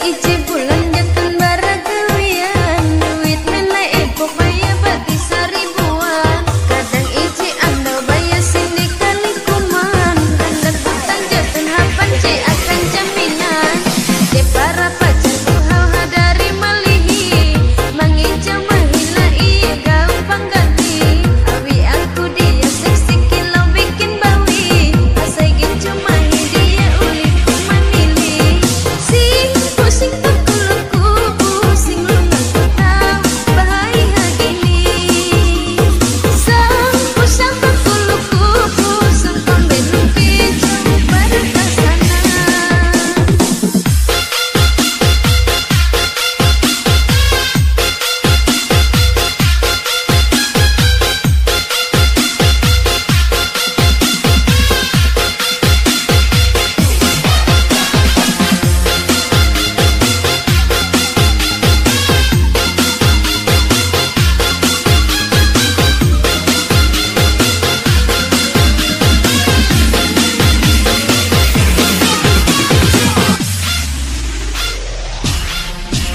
Ichi Bulan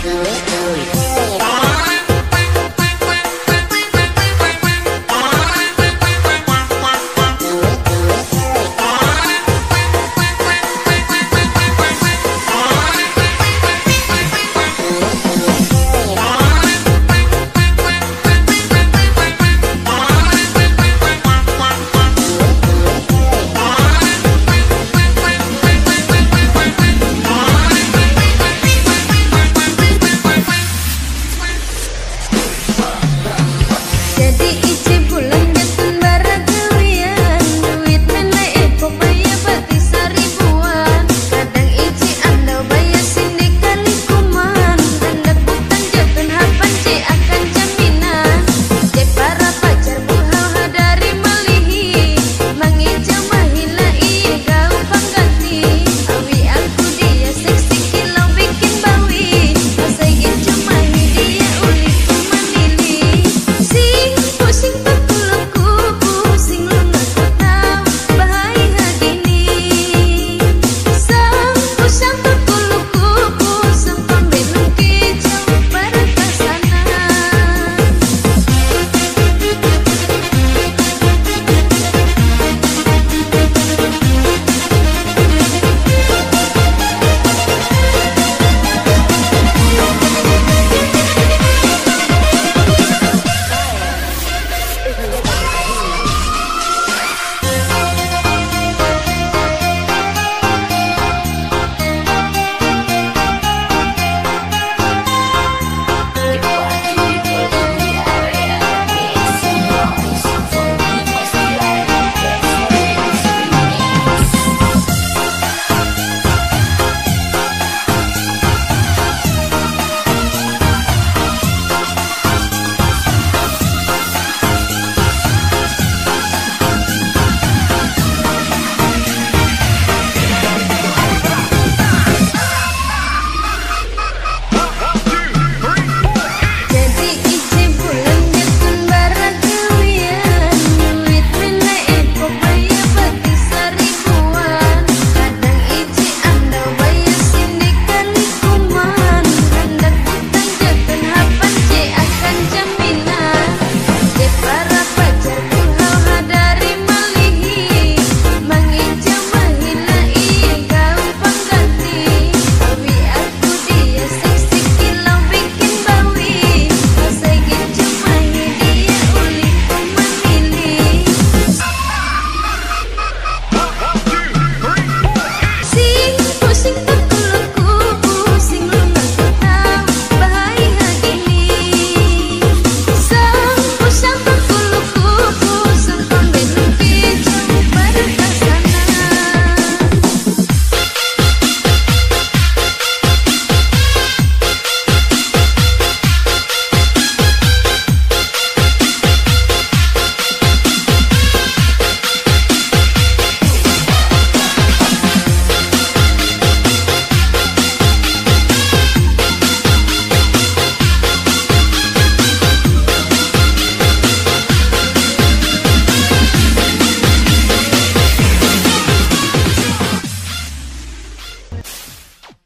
Let's.